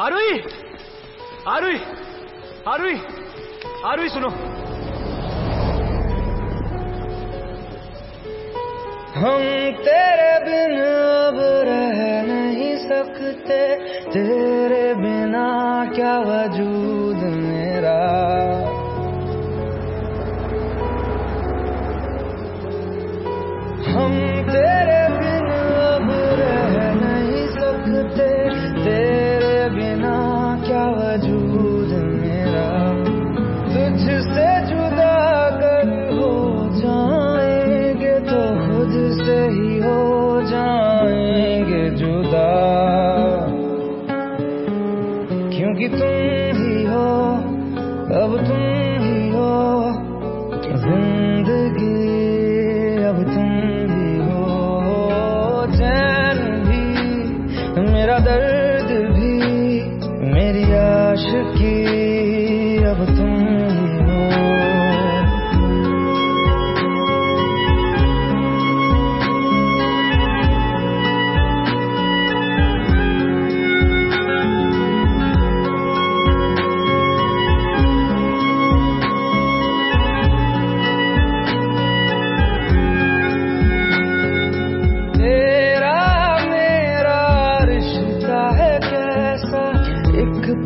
आरुई आरुई आरुई आरुई सुनो। हम तेरे बिन अब रह नहीं सकते। तेरे क्या वजूद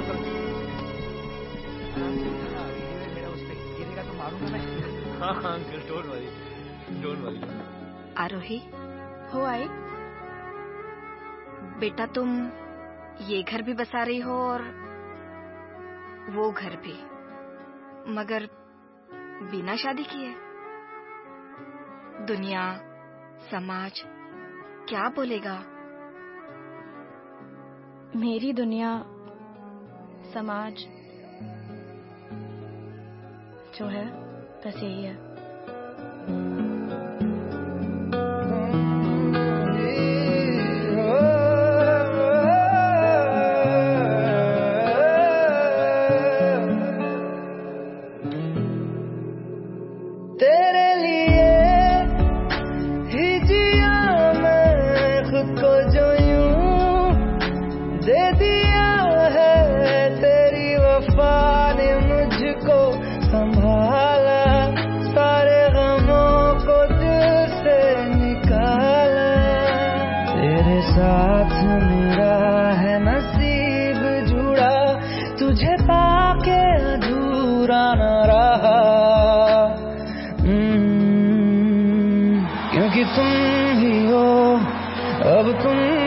तो मारूँगा मैं हाँ हाँ uncle don't worry don't worry Aarohi हो आए बेटा तुम ये घर भी बसा रही हो और वो घर भी। मगर बिना शादी किए। दुनिया समाज क्या बोलेगा? मेरी दुनिया समाज जो है बस यही है। दे दिया। वफा ने मुझको संभाला सारे गमों को दिल से निकाला। तेरे साथ मेरा है नसीब जुड़ा तुझे पाके अधूरा न रहा। हम्म, क्योंकि तुम ही हो अब तुम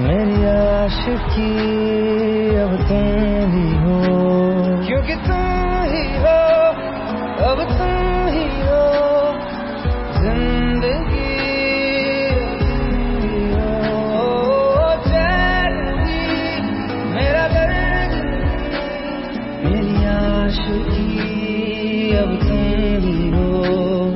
मेरी आशिकी अब तुम ही हो। क्योंकि तुम ही हो अब तुम ही हो। मेरी ज़िंदगी अब तुम भी हो।